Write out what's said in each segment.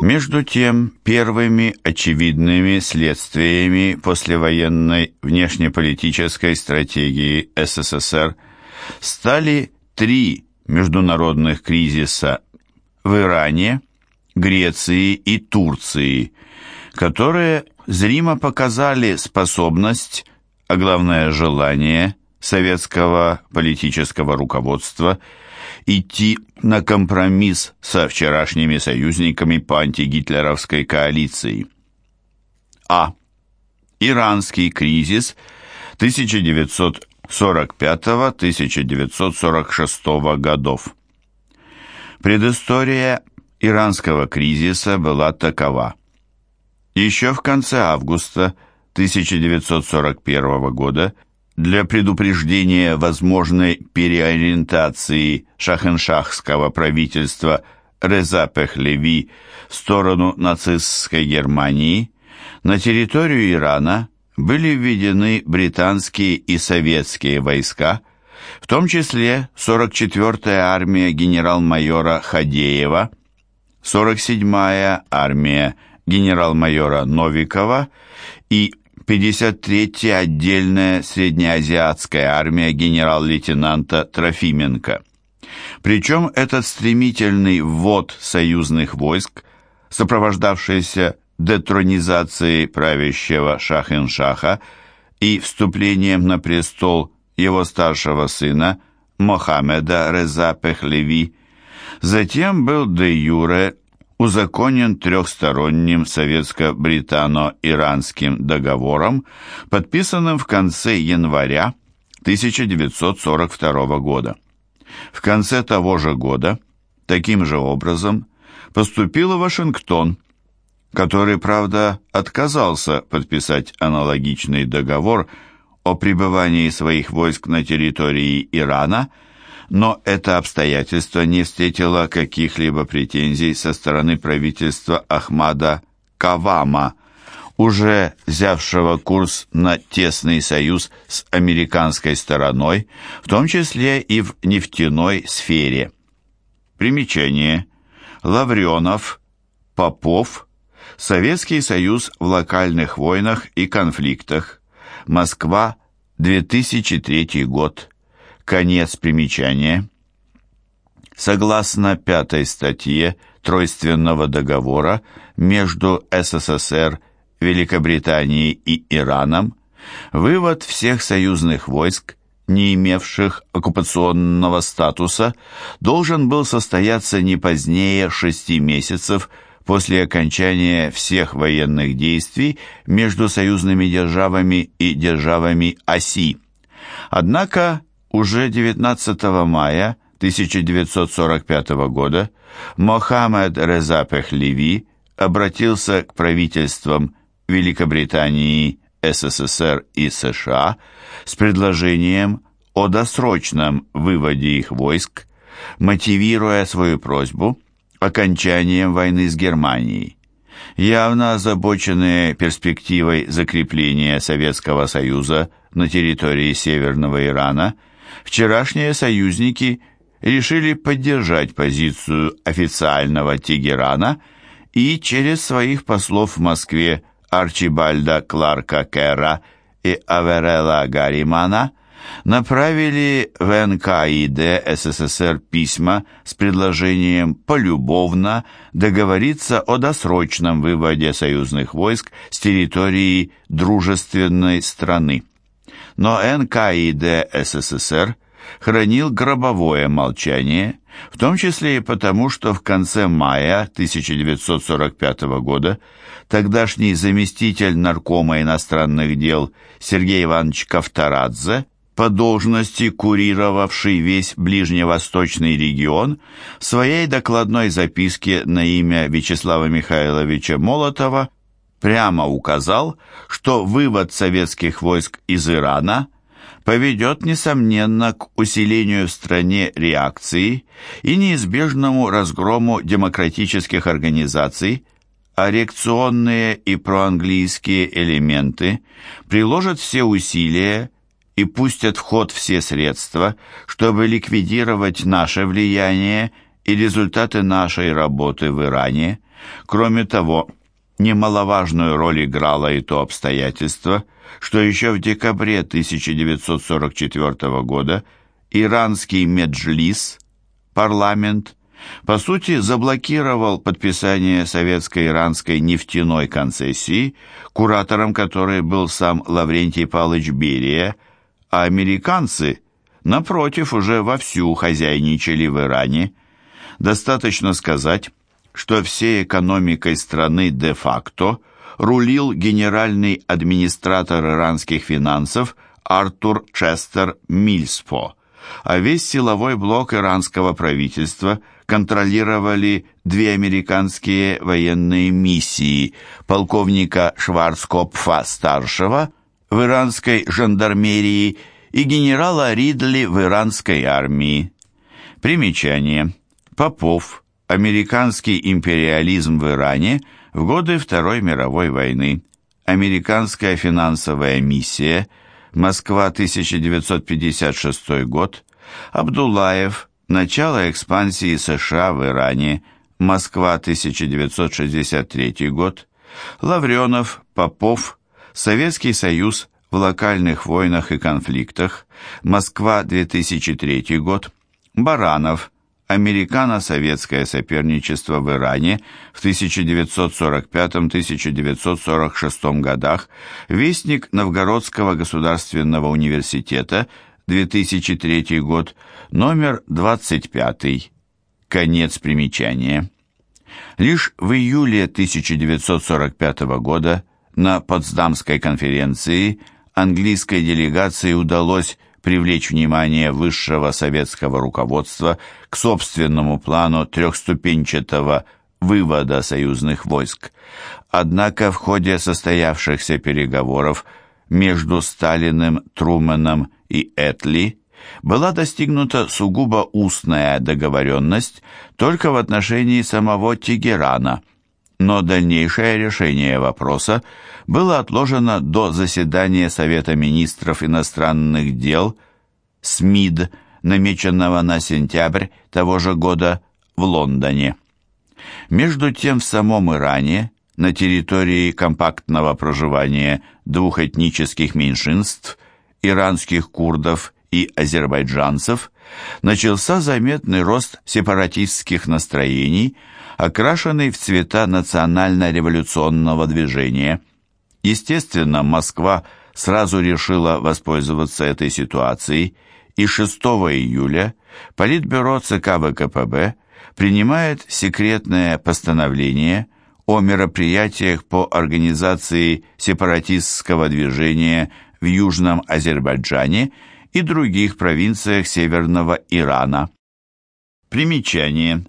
Между тем, первыми очевидными следствиями послевоенной внешнеполитической стратегии СССР стали три международных кризиса в Иране, Греции и Турции, которые зримо показали способность, а главное желание советского политического руководства идти на компромисс со вчерашними союзниками по антигитлеровской коалиции. А. Иранский кризис 1945-1946 годов. Предыстория иранского кризиса была такова. Еще в конце августа 1941 года для предупреждения возможной переориентации шахеншахского правительства Реза Пехлеви в сторону нацистской Германии на территорию Ирана были введены британские и советские войска, в том числе 44-я армия генерал-майора Хадеева, 47-я армия генерал-майора Новикова и 53-я отдельная среднеазиатская армия генерал-лейтенанта Трофименко. Причем этот стремительный ввод союзных войск, сопровождавшийся детронизацией правящего Шахин-Шаха и вступлением на престол его старшего сына Мохаммеда Реза Пехлеви, затем был де юре узаконен трехсторонним советско-британо-иранским договором, подписанным в конце января 1942 года. В конце того же года таким же образом поступил Вашингтон, который, правда, отказался подписать аналогичный договор о пребывании своих войск на территории Ирана – но это обстоятельство не встретило каких-либо претензий со стороны правительства Ахмада Кавама, уже взявшего курс на тесный союз с американской стороной, в том числе и в нефтяной сфере. Примечание. Лавренов, Попов, Советский союз в локальных войнах и конфликтах, Москва, 2003 год. Конец примечания. Согласно пятой статье Тройственного договора между СССР, Великобританией и Ираном, вывод всех союзных войск, не имевших оккупационного статуса, должен был состояться не позднее шести месяцев после окончания всех военных действий между союзными державами и державами оси. Однако уже 19 мая 1945 года Мохаммед Реза Пехлеви обратился к правительствам Великобритании, СССР и США с предложением о досрочном выводе их войск, мотивируя свою просьбу окончанием войны с Германией. Явно озабоченные перспективой закрепления Советского Союза на территории Северного Ирана – вчерашние союзники решили поддержать позицию официального Тегерана и через своих послов в Москве Арчибальда Кларка Кэра и Аверела Гарримана направили в НКИД СССР письма с предложением полюбовно договориться о досрочном выводе союзных войск с территории дружественной страны но НКИД СССР хранил гробовое молчание, в том числе и потому, что в конце мая 1945 года тогдашний заместитель наркома иностранных дел Сергей Иванович Ковторадзе, по должности курировавший весь ближневосточный регион, в своей докладной записке на имя Вячеслава Михайловича Молотова прямо указал, что вывод советских войск из Ирана поведет, несомненно, к усилению в стране реакции и неизбежному разгрому демократических организаций, а реакционные и проанглийские элементы приложат все усилия и пустят в ход все средства, чтобы ликвидировать наше влияние и результаты нашей работы в Иране – Кроме того, немаловажную роль играло и то обстоятельство, что еще в декабре 1944 года иранский Меджлис, парламент, по сути, заблокировал подписание советско-иранской нефтяной концессии, куратором которой был сам Лаврентий Павлович Берия, а американцы, напротив, уже вовсю хозяйничали в Иране. Достаточно сказать, что всей экономикой страны де-факто рулил генеральный администратор иранских финансов Артур Честер Мильспо, а весь силовой блок иранского правительства – контролировали две американские военные миссии полковника Шварцкопфа-старшего в иранской жандармерии и генерала Ридли в иранской армии. Примечание. Попов. Американский империализм в Иране в годы Второй мировой войны. Американская финансовая миссия. Москва, 1956 год. Абдулаев. Начало экспансии США в Иране. Москва, 1963 год. Лавренов, Попов. Советский Союз в локальных войнах и конфликтах. Москва, 2003 год. Баранов. Американо-советское соперничество в Иране в 1945-1946 годах. Вестник Новгородского государственного университета, 2003 год номер 25, конец примечания. Лишь в июле 1945 года на Потсдамской конференции английской делегации удалось привлечь внимание высшего советского руководства к собственному плану трехступенчатого вывода союзных войск. Однако в ходе состоявшихся переговоров между Сталиным, Трумэном и Этли была достигнута сугубо устная договоренность только в отношении самого Тегерана, но дальнейшее решение вопроса было отложено до заседания Совета министров иностранных дел СМИД, намеченного на сентябрь того же года в Лондоне. Между тем в самом Иране, на территории компактного проживания двух этнических меньшинств, иранских курдов и азербайджанцев начался заметный рост сепаратистских настроений, окрашенный в цвета национально-революционного движения. Естественно, Москва сразу решила воспользоваться этой ситуацией, и 6 июля Политбюро ЦК ВКПБ принимает секретное постановление о мероприятиях по организации сепаратистского движения в Южном Азербайджане и других провинциях Северного Ирана. Примечание.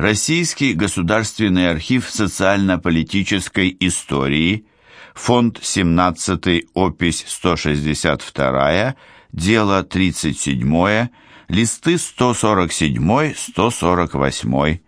Российский государственный архив социально-политической истории, фонд 17, опись 162, дело 37, листы 147-148,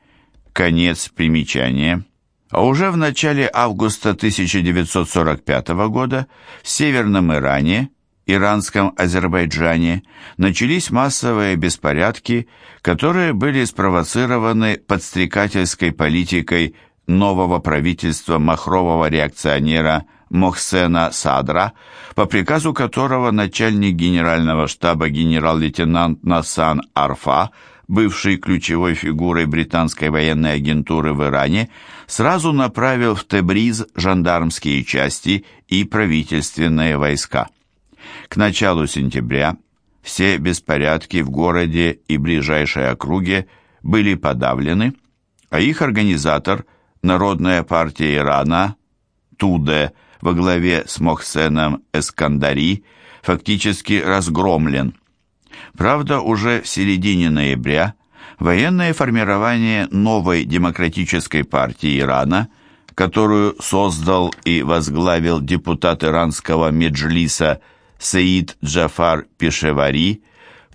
конец примечания. А уже в начале августа 1945 года в Северном Иране иранском Азербайджане начались массовые беспорядки, которые были спровоцированы подстрекательской политикой нового правительства махрового реакционера Мохсена Садра, по приказу которого начальник генерального штаба генерал-лейтенант Насан Арфа, бывший ключевой фигурой британской военной агентуры в Иране, сразу направил в Тебриз жандармские части и правительственные войска. К началу сентября все беспорядки в городе и ближайшей округе были подавлены, а их организатор, Народная партия Ирана, Туде, во главе с Мохсеном Эскандари, фактически разгромлен. Правда, уже в середине ноября военное формирование новой демократической партии Ирана, которую создал и возглавил депутат иранского Меджлиса Саид Джафар Пешевари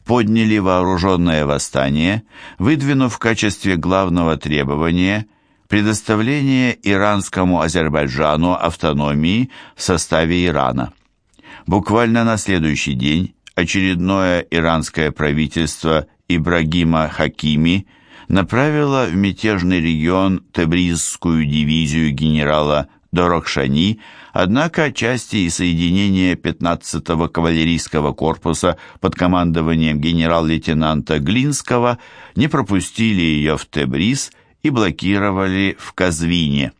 подняли вооруженное восстание, выдвинув в качестве главного требования предоставление иранскому Азербайджану автономии в составе Ирана. Буквально на следующий день очередное иранское правительство Ибрагима Хакими направила в мятежный регион Тебризскую дивизию генерала Дорокшани, однако части и соединения 15-го кавалерийского корпуса под командованием генерал-лейтенанта Глинского не пропустили ее в Тебриз и блокировали в Казвине.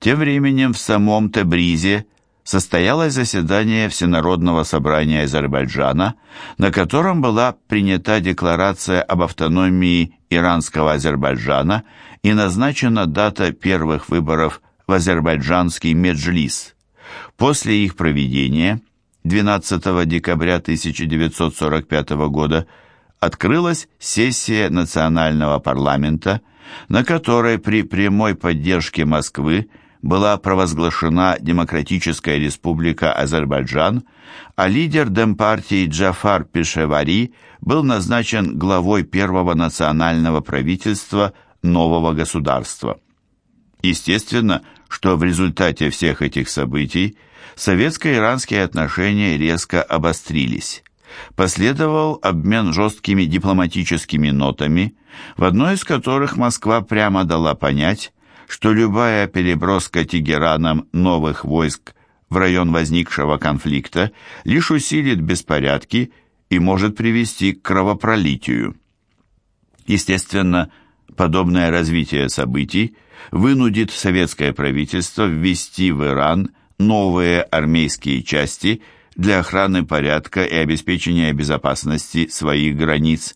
Тем временем в самом Тебризе состоялось заседание Всенародного собрания Азербайджана, на котором была принята декларация об автономии иранского Азербайджана и назначена дата первых выборов в азербайджанский Меджлис. После их проведения 12 декабря 1945 года открылась сессия национального парламента, на которой при прямой поддержке Москвы была провозглашена Демократическая Республика Азербайджан, а лидер Демпартии Джафар Пешевари был назначен главой первого национального правительства нового государства. Естественно, что в результате всех этих событий советско-иранские отношения резко обострились. Последовал обмен жесткими дипломатическими нотами, в одной из которых Москва прямо дала понять, что любая переброска Тегераном новых войск в район возникшего конфликта лишь усилит беспорядки и может привести к кровопролитию. Естественно, подобное развитие событий вынудит советское правительство ввести в Иран новые армейские части для охраны порядка и обеспечения безопасности своих границ.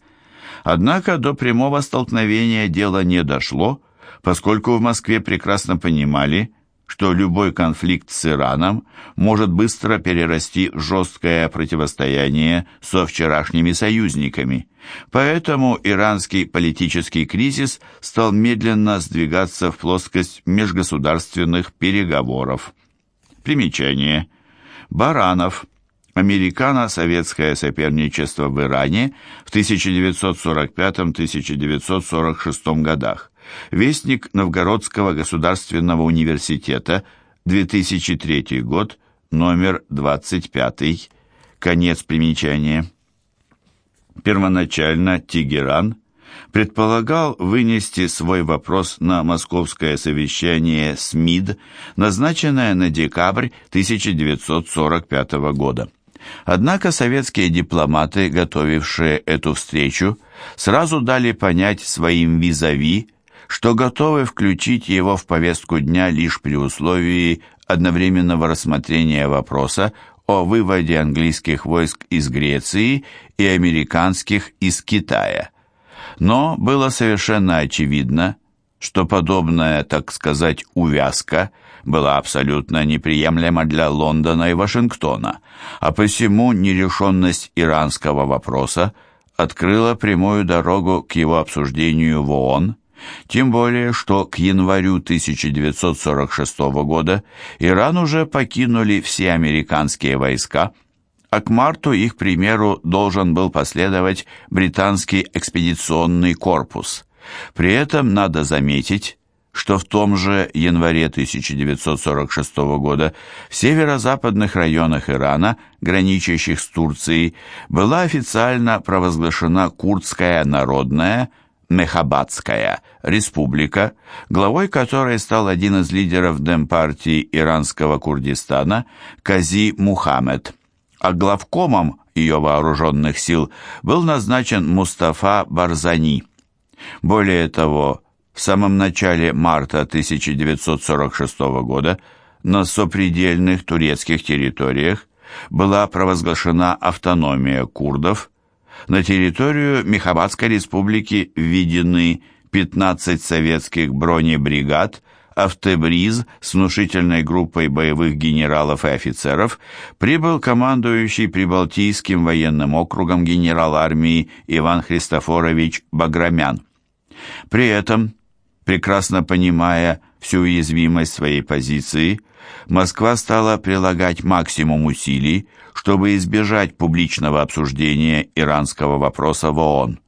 Однако до прямого столкновения дело не дошло, поскольку в Москве прекрасно понимали, что любой конфликт с Ираном может быстро перерасти в жесткое противостояние со вчерашними союзниками. Поэтому иранский политический кризис стал медленно сдвигаться в плоскость межгосударственных переговоров. Примечание. Баранов. Американо-советское соперничество в Иране в 1945-1946 годах. Вестник Новгородского государственного университета, 2003 год, номер 25, конец примечания. Первоначально Тегеран предполагал вынести свой вопрос на московское совещание СМИД, назначенное на декабрь 1945 года. Однако советские дипломаты, готовившие эту встречу, сразу дали понять своим визави, что готовы включить его в повестку дня лишь при условии одновременного рассмотрения вопроса о выводе английских войск из Греции и американских из Китая. Но было совершенно очевидно, что подобная, так сказать, увязка была абсолютно неприемлема для Лондона и Вашингтона, а посему нерешенность иранского вопроса открыла прямую дорогу к его обсуждению в ООН, тем более, что к январю 1946 года Иран уже покинули все американские войска, а к марту их примеру должен был последовать британский экспедиционный корпус. При этом надо заметить, что в том же январе 1946 года в северо-западных районах Ирана, граничащих с Турцией, была официально провозглашена Курдская народная Мехабадская республика, главой которой стал один из лидеров Демпартии иранского Курдистана Кази Мухаммед, а главкомом ее вооруженных сил был назначен Мустафа Барзани. Более того, в самом начале марта 1946 года на сопредельных турецких территориях была провозглашена автономия курдов, на территорию Мехабадской республики введены 15 советских бронебригад, а в Тебриз с внушительной группой боевых генералов и офицеров прибыл командующий Прибалтийским военным округом генерал армии Иван Христофорович Баграмян. При этом, прекрасно понимая всю уязвимость своей позиции, Москва стала прилагать максимум усилий, чтобы избежать публичного обсуждения иранского вопроса в ООН.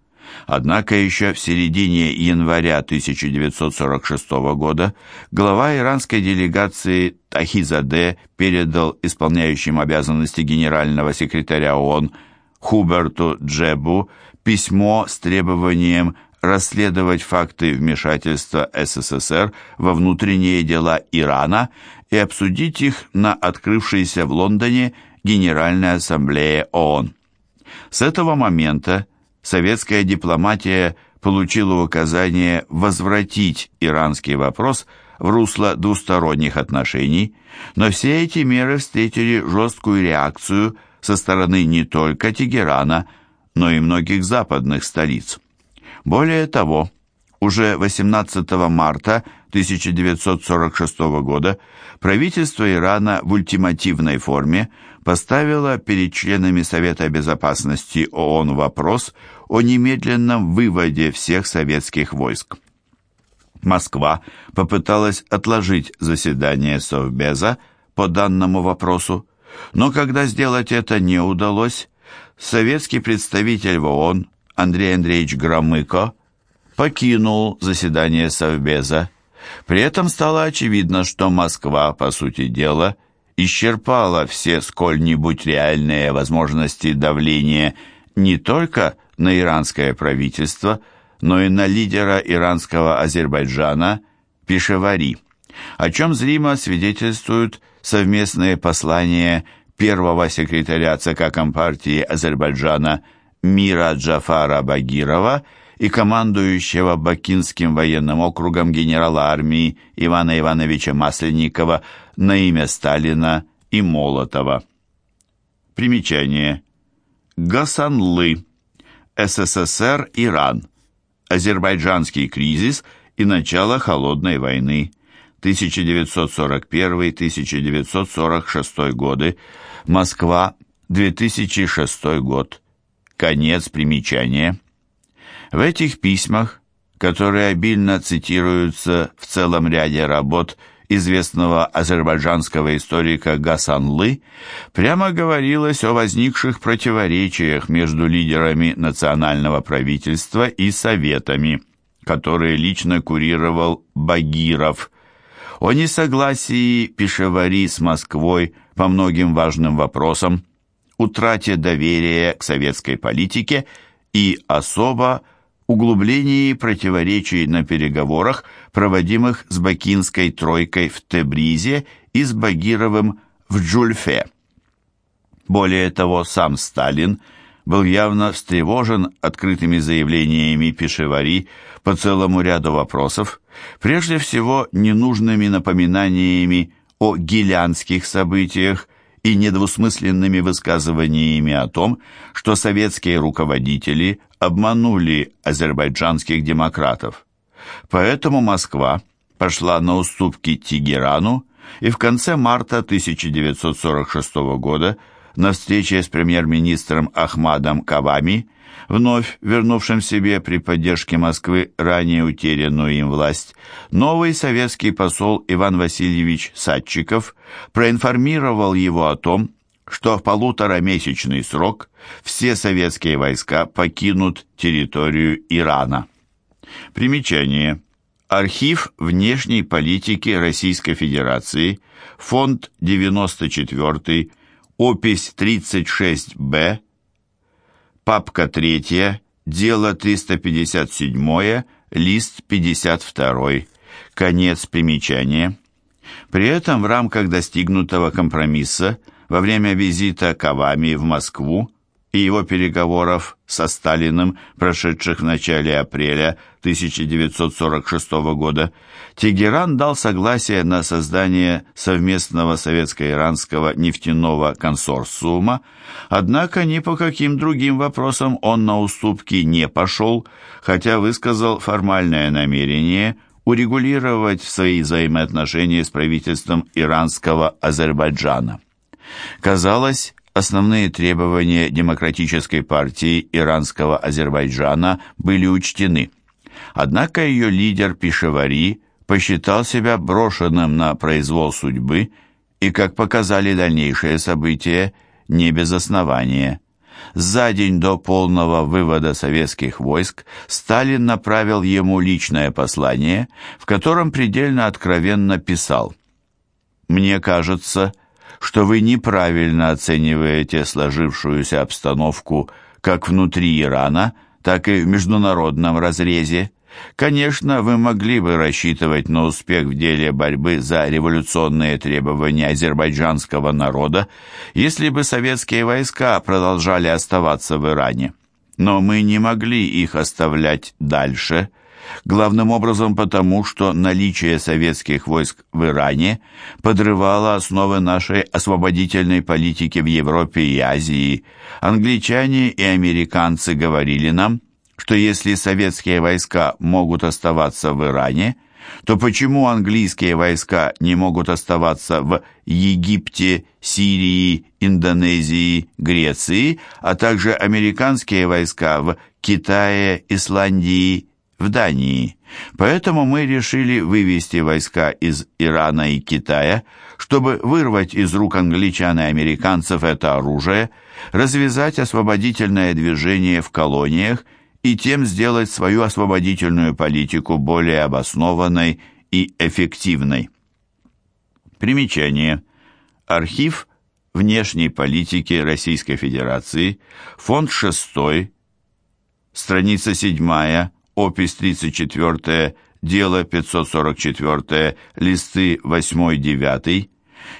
Однако еще в середине января 1946 года глава иранской делегации Тахизаде передал исполняющим обязанности генерального секретаря ООН Хуберту Джебу письмо с требованием расследовать факты вмешательства СССР во внутренние дела Ирана и обсудить их на открывшейся в Лондоне Генеральной Ассамблее ООН. С этого момента советская дипломатия получила указание возвратить иранский вопрос в русло двусторонних отношений, но все эти меры встретили жесткую реакцию со стороны не только Тегерана, но и многих западных столиц. Более того, уже 18 марта 1946 года правительство Ирана в ультимативной форме поставило перед членами Совета Безопасности ООН вопрос о немедленном выводе всех советских войск. Москва попыталась отложить заседание Совбеза по данному вопросу, но когда сделать это не удалось, советский представитель в ООН Андрей Андреевич Громыко покинул заседание Совбеза. При этом стало очевидно, что Москва, по сути дела, исчерпала все сколь-нибудь реальные возможности давления не только на иранское правительство, но и на лидера иранского Азербайджана Пешевари, о чем зримо свидетельствуют совместные послания первого секретаря ЦК Компартии Азербайджана Мира Джафара Багирова и командующего Бакинским военным округом генерала армии Ивана Ивановича Масленникова на имя Сталина и Молотова. Примечание. Гасанлы. СССР, Иран. Азербайджанский кризис и начало Холодной войны. 1941-1946 годы. Москва, 2006 год. Конец примечания. В этих письмах, которые обильно цитируются в целом ряде работ известного азербайджанского историка Гасанлы, прямо говорилось о возникших противоречиях между лидерами национального правительства и советами, которые лично курировал Багиров, о несогласии Пешевари с Москвой по многим важным вопросам, утрате доверия к советской политике и особо углублении противоречий на переговорах, проводимых с Бакинской тройкой в Тебризе и с Багировым в Джульфе. Более того, сам Сталин был явно встревожен открытыми заявлениями Пешевари по целому ряду вопросов, прежде всего ненужными напоминаниями о гилянских событиях и недвусмысленными высказываниями о том, что советские руководители обманули азербайджанских демократов. Поэтому Москва пошла на уступки Тегерану и в конце марта 1946 года на встрече с премьер-министром Ахмадом Кавами вновь вернувшим себе при поддержке Москвы ранее утерянную им власть, новый советский посол Иван Васильевич Садчиков проинформировал его о том, что в полуторамесячный срок все советские войска покинут территорию Ирана. Примечание. Архив внешней политики Российской Федерации, фонд 94, опись 36-Б, Папка 3, дело 357, лист 52. Конец примечания. При этом в рамках достигнутого компромисса во время визита Кавами в Москву и его переговоров со Сталиным, прошедших в начале апреля 1946 года, Тегеран дал согласие на создание совместного советско-иранского нефтяного консорциума, однако ни по каким другим вопросам он на уступки не пошел, хотя высказал формальное намерение урегулировать свои взаимоотношения с правительством иранского Азербайджана. Казалось, основные требования Демократической партии иранского Азербайджана были учтены. Однако ее лидер Пишевари посчитал себя брошенным на произвол судьбы и, как показали дальнейшие события, не без основания. За день до полного вывода советских войск Сталин направил ему личное послание, в котором предельно откровенно писал «Мне кажется, что вы неправильно оцениваете сложившуюся обстановку как внутри Ирана, так и в международном разрезе. Конечно, вы могли бы рассчитывать на успех в деле борьбы за революционные требования азербайджанского народа, если бы советские войска продолжали оставаться в Иране. Но мы не могли их оставлять дальше – главным образом потому, что наличие советских войск в Иране подрывало основы нашей освободительной политики в Европе и Азии. Англичане и американцы говорили нам, что если советские войска могут оставаться в Иране, то почему английские войска не могут оставаться в Египте, Сирии, Индонезии, Греции, а также американские войска в Китае, Исландии, в Дании. Поэтому мы решили вывести войска из Ирана и Китая, чтобы вырвать из рук англичан и американцев это оружие, развязать освободительное движение в колониях и тем сделать свою освободительную политику более обоснованной и эффективной. Примечание. Архив внешней политики Российской Федерации, фонд 6, страница 7, опись 34, дело 544, листы 8-9,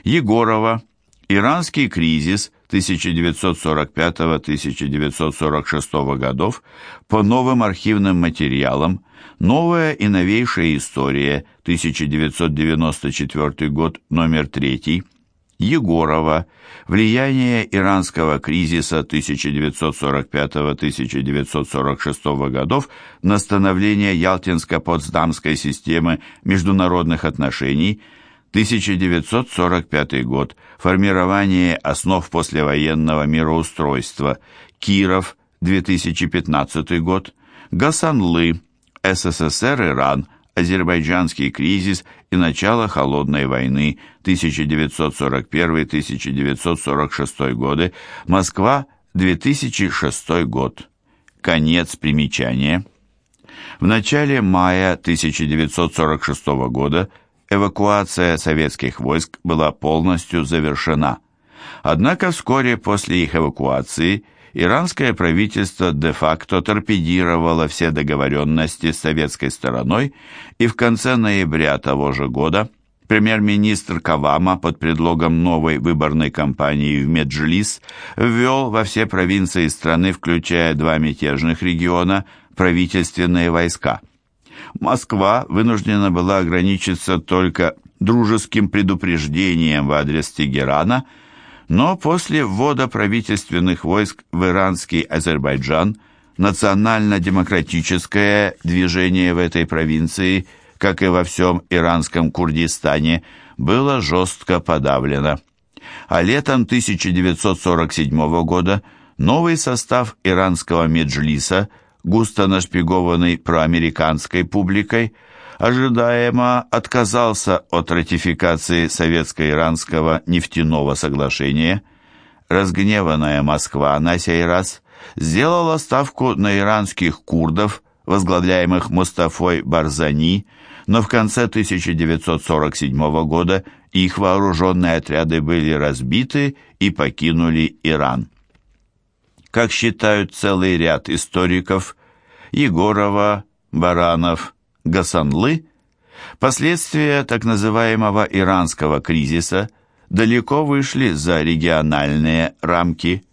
Егорова, Иранский кризис 1945-1946 годов по новым архивным материалам, новая и новейшая история 1994 год, номер 3, Егорова, влияние иранского кризиса 1945-1946 годов на становление Ялтинско-Потсдамской системы международных отношений, 1945 год, формирование основ послевоенного мироустройства, Киров, 2015 год, Гасанлы, СССР-Иран, Азербайджанский кризис и начало Холодной войны 1941-1946 годы, Москва, 2006 год. Конец примечания. В начале мая 1946 года эвакуация советских войск была полностью завершена. Однако вскоре после их эвакуации – иранское правительство де-факто торпедировало все договоренности с советской стороной, и в конце ноября того же года премьер-министр Кавама под предлогом новой выборной кампании в Меджлис ввел во все провинции страны, включая два мятежных региона, правительственные войска. Москва вынуждена была ограничиться только дружеским предупреждением в адрес Тегерана – но после ввода правительственных войск в иранский Азербайджан национально-демократическое движение в этой провинции, как и во всем иранском Курдистане, было жестко подавлено. А летом 1947 года новый состав иранского меджлиса, густо нашпигованный проамериканской публикой, ожидаемо отказался от ратификации Советско-Иранского нефтяного соглашения. Разгневанная Москва на сей раз сделала ставку на иранских курдов, возглавляемых Мустафой Барзани, но в конце 1947 года их вооруженные отряды были разбиты и покинули Иран. Как считают целый ряд историков, Егорова, Баранов, Гасанлы, последствия так называемого иранского кризиса далеко вышли за региональные рамки.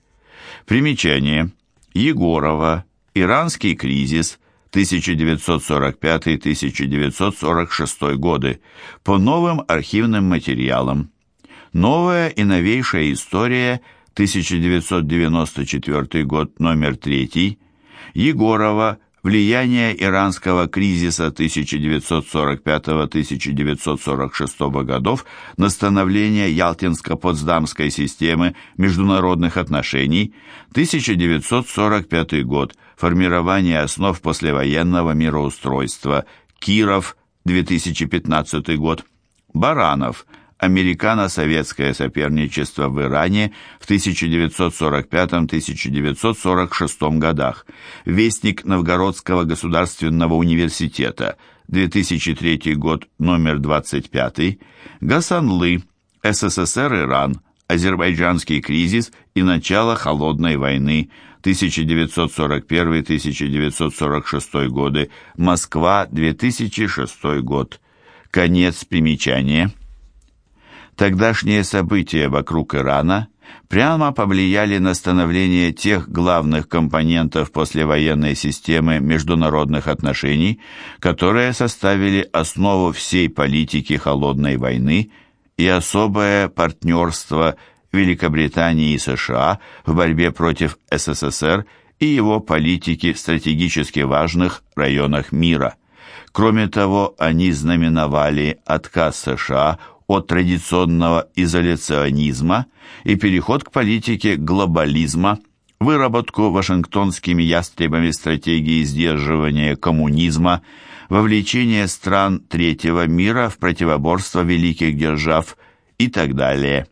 Примечание. Егорова. Иранский кризис. 1945-1946 годы. По новым архивным материалам. Новая и новейшая история. 1994 год, номер 3. Егорова. Влияние иранского кризиса 1945-1946 годов на становление Ялтинско-Потсдамской системы международных отношений, 1945 год, формирование основ послевоенного мироустройства, Киров, 2015 год, Баранов – американо-советское соперничество в Иране в 1945-1946 годах, Вестник Новгородского государственного университета, 2003 год, номер 25, Гасанлы, СССР-Иран, азербайджанский кризис и начало Холодной войны. 1941-1946 годы, Москва, 2006 год. Конец примечания. Тогдашние события вокруг Ирана прямо повлияли на становление тех главных компонентов послевоенной системы международных отношений, которые составили основу всей политики холодной войны и особое партнерство Великобритании и США в борьбе против СССР и его политики в стратегически важных районах мира. Кроме того, они знаменовали отказ США от традиционного изоляционизма и переход к политике глобализма, выработку вашингтонскими ястребами стратегии сдерживания коммунизма, вовлечение стран третьего мира в противоборство великих держав и так далее.